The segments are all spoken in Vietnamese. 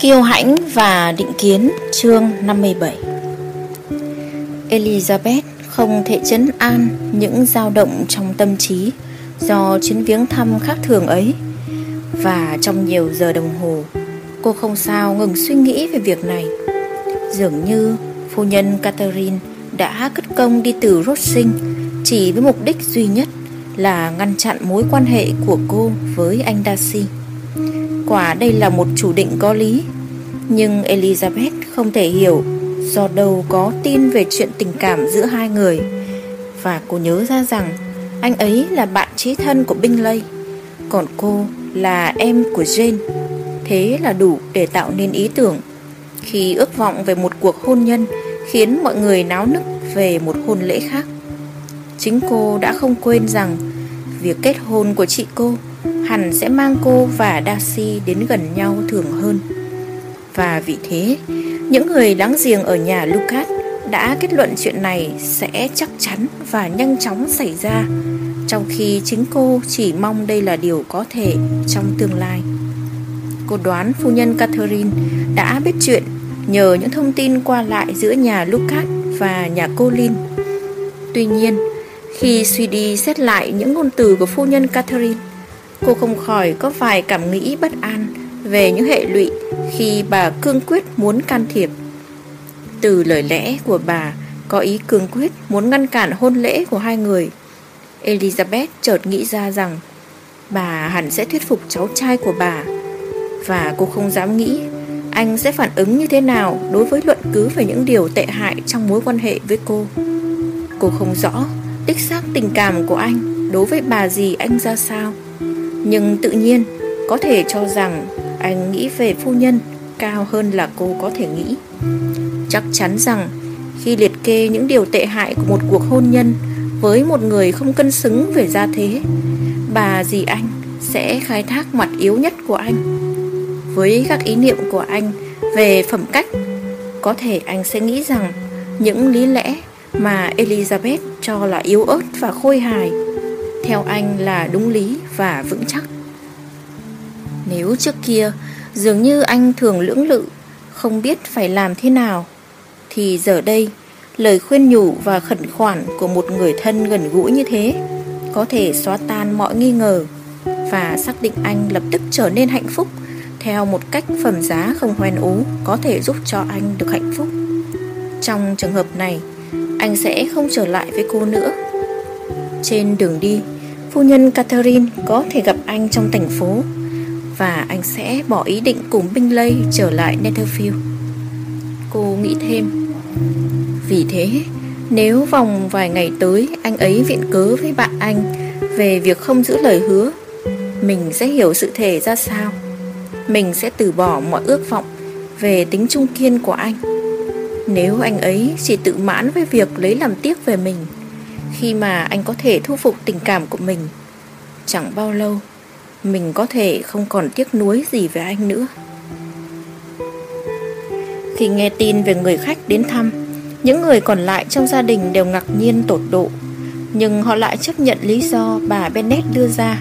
Kiêu hãnh và định kiến, chương 57 Elizabeth không thể chấn an những dao động trong tâm trí do chuyến viếng thăm khác thường ấy. Và trong nhiều giờ đồng hồ, cô không sao ngừng suy nghĩ về việc này. Dường như phu nhân Catherine đã cất công đi từ Rossing chỉ với mục đích duy nhất là ngăn chặn mối quan hệ của cô với anh Darcy. Quả đây là một chủ định có lý. Nhưng Elizabeth không thể hiểu Do đâu có tin về chuyện tình cảm giữa hai người. Và cô nhớ ra rằng Anh ấy là bạn trí thân của Bingley Còn cô là em của Jane. Thế là đủ để tạo nên ý tưởng. Khi ước vọng về một cuộc hôn nhân Khiến mọi người náo nức về một hôn lễ khác, Chính cô đã không quên rằng Việc kết hôn của chị cô hẳn sẽ mang cô và Darcy đến gần nhau thường hơn. Và vì thế, những người láng giềng ở nhà Lucas đã kết luận chuyện này sẽ chắc chắn và nhanh chóng xảy ra, trong khi chính cô chỉ mong đây là điều có thể trong tương lai. Cô đoán phu nhân Catherine đã biết chuyện nhờ những thông tin qua lại giữa nhà Lucas và nhà cô Lynn. Tuy nhiên, khi suy đi xét lại những ngôn từ của phu nhân Catherine, Cô không khỏi có vài cảm nghĩ bất an Về những hệ lụy Khi bà cương quyết muốn can thiệp. Từ lời lẽ của bà, Có ý cương quyết muốn ngăn cản hôn lễ của hai người. Elizabeth chợt nghĩ ra rằng Bà hẳn sẽ thuyết phục cháu trai của bà. Và cô không dám nghĩ Anh sẽ phản ứng như thế nào Đối với luận cứ về những điều tệ hại Trong mối quan hệ với cô. Cô không rõ Đích xác tình cảm của anh Đối với bà gì anh ra sao nhưng tự nhiên, Có thể cho rằng Anh nghĩ về phu nhân Cao hơn là cô có thể nghĩ. Chắc chắn rằng, Khi liệt kê những điều tệ hại của một cuộc hôn nhân Với một người không cân xứng về gia thế, Bà dì anh Sẽ khai thác mặt yếu nhất của anh. Với các ý niệm của anh Về phẩm cách, Có thể anh sẽ nghĩ rằng Những lý lẽ mà Elizabeth cho là yếu ớt và khôi hài theo anh là đúng lý và vững chắc. Nếu trước kia dường như anh thường lưỡng lự, không biết phải làm thế nào, thì giờ đây lời khuyên nhủ và khẩn khoản của một người thân gần gũi như thế có thể xóa tan mọi nghi ngờ và xác định anh lập tức trở nên hạnh phúc theo một cách phẩm giá không hoen ố có thể giúp cho anh được hạnh phúc. Trong trường hợp này, anh sẽ không trở lại với cô nữa. Trên đường đi, Phu nhân Catherine có thể gặp anh trong thành phố, Và anh sẽ bỏ ý định cùng Bingley trở lại Netherfield. Cô nghĩ thêm, Vì thế, Nếu vòng vài ngày tới Anh ấy viện cớ với bạn anh Về việc không giữ lời hứa, Mình sẽ hiểu sự thể ra sao. Mình sẽ từ bỏ mọi ước vọng Về tính trung kiên của anh. Nếu anh ấy chỉ tự mãn với việc lấy làm tiếc về mình khi mà anh có thể thu phục tình cảm của mình. Chẳng bao lâu, Mình có thể không còn tiếc nuối gì về anh nữa. Khi nghe tin về người khách đến thăm, Những người còn lại trong gia đình đều ngạc nhiên tột độ. Nhưng họ lại chấp nhận lý do bà Bennett đưa ra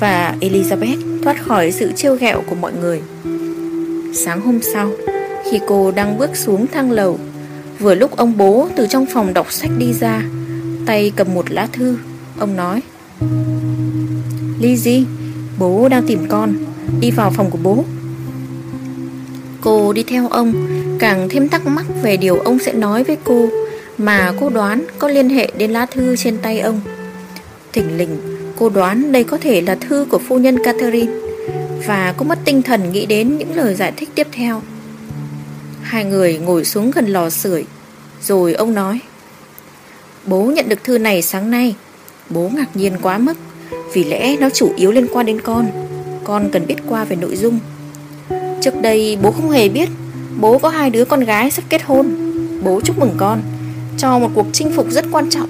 Và Elizabeth thoát khỏi sự trêu ghẹo của mọi người. Sáng hôm sau, Khi cô đang bước xuống thang lầu, Vừa lúc ông bố từ trong phòng đọc sách đi ra Tay cầm một lá thư. Ông nói Lizzie Bố đang tìm con. Đi vào phòng của bố. Cô đi theo ông. Càng thêm thắc mắc về điều ông sẽ nói với cô Mà cô đoán có liên hệ đến lá thư trên tay ông. Thỉnh lình, Cô đoán đây có thể là thư của phu nhân Catherine Và cô mất tinh thần nghĩ đến những lời giải thích tiếp theo. Hai người ngồi xuống gần lò sưởi, Rồi ông nói Bố nhận được thư này sáng nay. Bố ngạc nhiên quá mức, Vì lẽ nó chủ yếu liên quan đến con. Con cần biết qua về nội dung. Trước đây bố không hề biết, Bố có hai đứa con gái sắp kết hôn. Bố chúc mừng con, Cho một cuộc chinh phục rất quan trọng.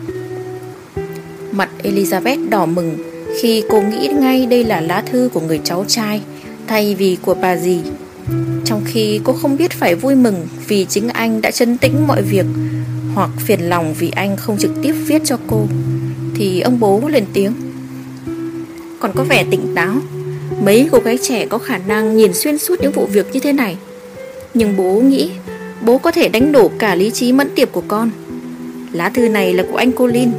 Mặt Elizabeth đỏ mừng Khi cô nghĩ ngay đây là lá thư của người cháu trai, Thay vì của bà dì. Trong khi cô không biết phải vui mừng Vì chính anh đã chấn tĩnh mọi việc hoặc phiền lòng vì anh không trực tiếp viết cho cô, Thì ông bố lên tiếng. Còn có vẻ tỉnh táo, Mấy cô gái trẻ có khả năng nhìn xuyên suốt những vụ việc như thế này. Nhưng bố nghĩ Bố có thể đánh đổ cả lý trí mẫn tiệp của con. Lá thư này là của anh Colin.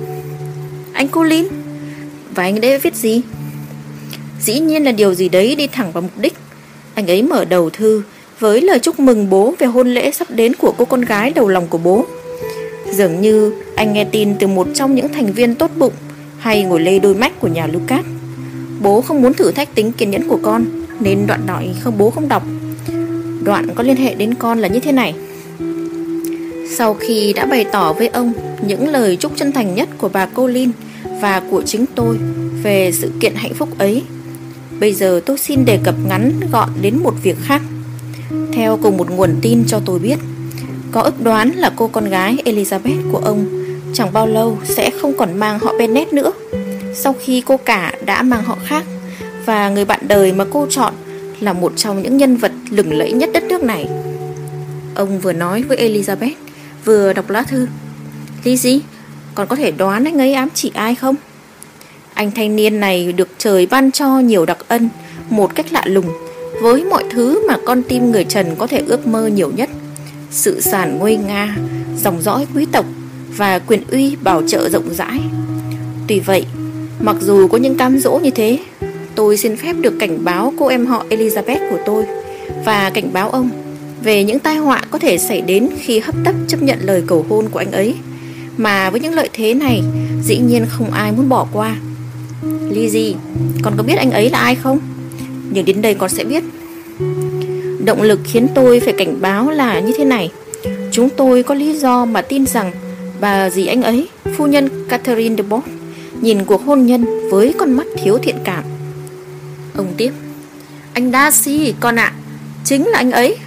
Anh Colin? Và anh ấy viết gì? Dĩ nhiên là điều gì đấy đi thẳng vào mục đích. Anh ấy mở đầu thư Với lời chúc mừng bố về hôn lễ sắp đến của cô con gái đầu lòng của bố. Dường như anh nghe tin từ một trong những thành viên tốt bụng Hay ngồi lê đôi mắt của nhà Lucas. Bố không muốn thử thách tính kiên nhẫn của con, Nên đoạn nói không bố không đọc. Đoạn có liên hệ đến con là như thế này. Sau khi đã bày tỏ với ông Những lời chúc chân thành nhất của bà Colin Và của chính tôi Về sự kiện hạnh phúc ấy, Bây giờ tôi xin đề cập ngắn gọn đến một việc khác. Theo cùng một nguồn tin cho tôi biết có ước đoán là cô con gái Elizabeth của ông Chẳng bao lâu sẽ không còn mang họ Bennett nữa. Sau khi cô cả đã mang họ khác Và người bạn đời mà cô chọn Là một trong những nhân vật lừng lẫy nhất đất nước này. Ông vừa nói với Elizabeth, Vừa đọc lá thư. Lizzie Còn có thể đoán anh ấy ám chỉ ai không? Anh thanh niên này được trời ban cho nhiều đặc ân, Một cách lạ lùng Với mọi thứ mà con tim người trần có thể ước mơ nhiều nhất. Sự sản nguy nga, Dòng dõi quý tộc Và quyền uy bảo trợ rộng rãi. Tuy vậy, Mặc dù có những cam dỗ như thế, Tôi xin phép được cảnh báo cô em họ Elizabeth của tôi Và cảnh báo ông Về những tai họa có thể xảy đến Khi hấp tấp chấp nhận lời cầu hôn của anh ấy, Mà với những lợi thế này, Dĩ nhiên không ai muốn bỏ qua. Lizzie Con có biết anh ấy là ai không? Nhưng đến đây con sẽ biết. Động lực khiến tôi phải cảnh báo là như thế này. Chúng tôi có lý do mà tin rằng Bà dì anh ấy, Phu nhân Catherine de Bosch Nhìn cuộc hôn nhân với con mắt thiếu thiện cảm. Ông tiếp, Anh Darcy con ạ. Chính là anh ấy.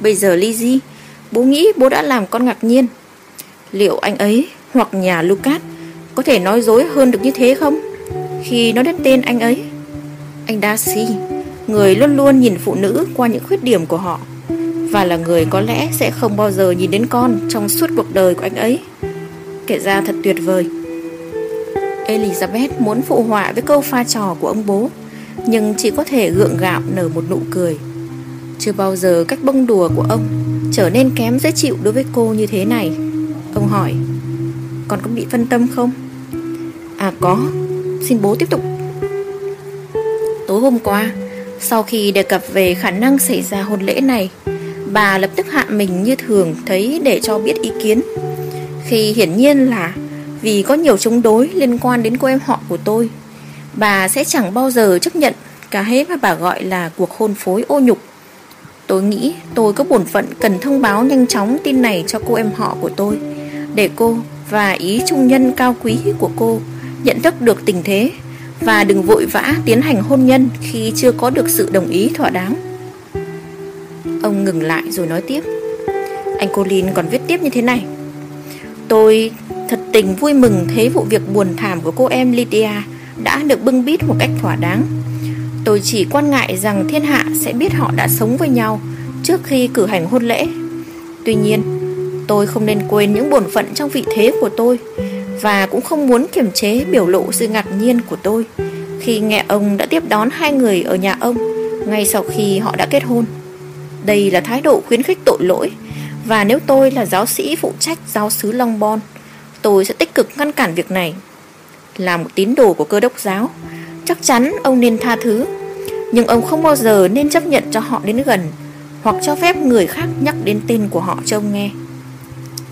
Bây giờ Lizzie Bố nghĩ bố đã làm con ngạc nhiên. Liệu anh ấy hoặc nhà Lucas Có thể nói dối hơn được như thế không? Khi nó đến tên anh ấy, Anh Darcy Người luôn luôn nhìn phụ nữ qua những khuyết điểm của họ. Và là người có lẽ sẽ không bao giờ nhìn đến con Trong suốt cuộc đời của anh ấy. Kể ra thật tuyệt vời. Elizabeth muốn phụ họa với câu pha trò của ông bố, Nhưng chỉ có thể gượng gạo nở một nụ cười. Chưa bao giờ cách bông đùa của ông Trở nên kém dễ chịu đối với cô như thế này. Ông hỏi, Con có bị phân tâm không? À có. Xin bố tiếp tục. Tối hôm qua sau khi đề cập về khả năng xảy ra hôn lễ này, Bà lập tức hạ mình như thường thấy để cho biết ý kiến. Khi hiển nhiên là Vì có nhiều chống đối liên quan đến cô em họ của tôi, Bà sẽ chẳng bao giờ chấp nhận Cái mà bà gọi là cuộc hôn phối ô nhục. Tôi nghĩ tôi có bổn phận cần thông báo nhanh chóng tin này cho cô em họ của tôi, Để cô và ý trung nhân cao quý của cô nhận thức được tình thế và đừng vội vã tiến hành hôn nhân khi chưa có được sự đồng ý thỏa đáng. Ông ngừng lại rồi nói tiếp. Anh Colin còn viết tiếp như thế này. Tôi thật tình vui mừng thấy vụ việc buồn thảm của cô em Lydia đã được bưng bít một cách thỏa đáng. Tôi chỉ quan ngại rằng thiên hạ sẽ biết họ đã sống với nhau trước khi cử hành hôn lễ. Tuy nhiên, tôi không nên quên những bổn phận trong vị thế của tôi và cũng không muốn kiềm chế biểu lộ sự ngạc nhiên của tôi khi nghe ông đã tiếp đón hai người ở nhà ông ngay sau khi họ đã kết hôn. Đây là thái độ khuyến khích tội lỗi và nếu tôi là giáo sĩ phụ trách giáo sứ Long Bon, tôi sẽ tích cực ngăn cản việc này. Là một tín đồ của cơ đốc giáo, chắc chắn ông nên tha thứ, nhưng ông không bao giờ nên chấp nhận cho họ đến gần hoặc cho phép người khác nhắc đến tên của họ cho ông nghe.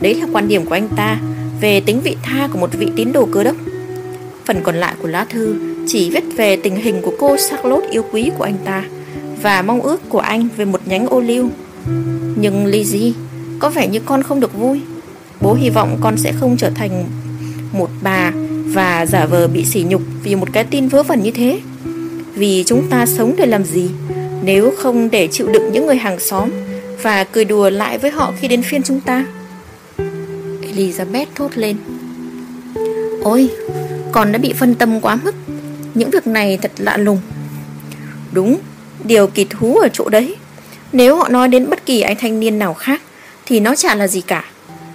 Đấy là quan điểm của anh ta về tính vị tha của một vị tín đồ cơ đốc. Phần còn lại của lá thư chỉ viết về tình hình của cô Charlotte yêu quý của anh ta và mong ước của anh về một nhánh ô liu. Nhưng Lizzie, có vẻ như con không được vui. Bố hy vọng con sẽ không trở thành một bà và giả vờ bị sỉ nhục vì một cái tin vớ vẩn như thế. Vì chúng ta sống để làm gì nếu không để chịu đựng những người hàng xóm và cười đùa lại với họ khi đến phiên chúng ta. Elizabeth thốt lên. Ôi, Con đã bị phân tâm quá mức. Những việc này thật lạ lùng. Đúng, Điều kỳ thú ở chỗ đấy. Nếu họ nói đến bất kỳ anh thanh niên nào khác, Thì nó chả là gì cả.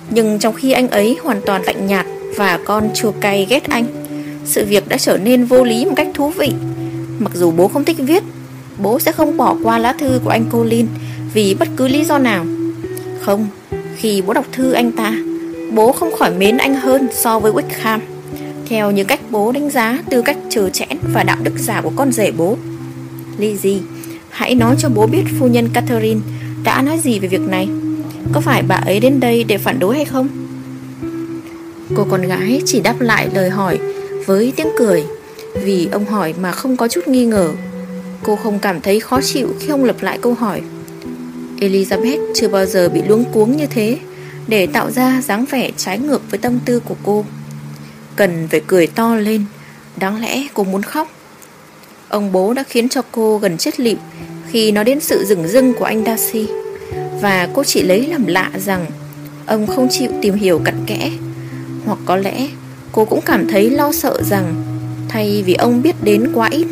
Nhưng trong khi anh ấy hoàn toàn lạnh nhạt Và con chua cay ghét anh, Sự việc đã trở nên vô lý một cách thú vị. Mặc dù bố không thích viết, Bố sẽ không bỏ qua lá thư của anh Colin Vì bất cứ lý do nào. Không, Khi bố đọc thư anh ta Bố không khỏi mến anh hơn so với Wickham. Theo như cách bố đánh giá Tư cách trừ chẽn và đạo đức giả của con rể bố. Lizzie Hãy nói cho bố biết phu nhân Catherine Đã nói gì về việc này. Có phải bà ấy đến đây để phản đối hay không? Cô con gái chỉ đáp lại lời hỏi Với tiếng cười, Vì ông hỏi mà không có chút nghi ngờ. Cô không cảm thấy khó chịu khi ông lặp lại câu hỏi. Elizabeth chưa bao giờ bị luống cuống như thế. Để tạo ra dáng vẻ trái ngược với tâm tư của cô. Cần phải cười to lên, Đáng lẽ cô muốn khóc. Ông bố đã khiến cho cô gần chết lịm Khi nói đến sự rừng rưng của anh Darcy. Và cô chỉ lấy làm lạ rằng Ông không chịu tìm hiểu cặn kẽ. Hoặc có lẽ cô cũng cảm thấy lo sợ rằng Thay vì ông biết đến quá ít,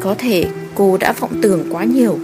Có thể cô đã vọng tưởng quá nhiều.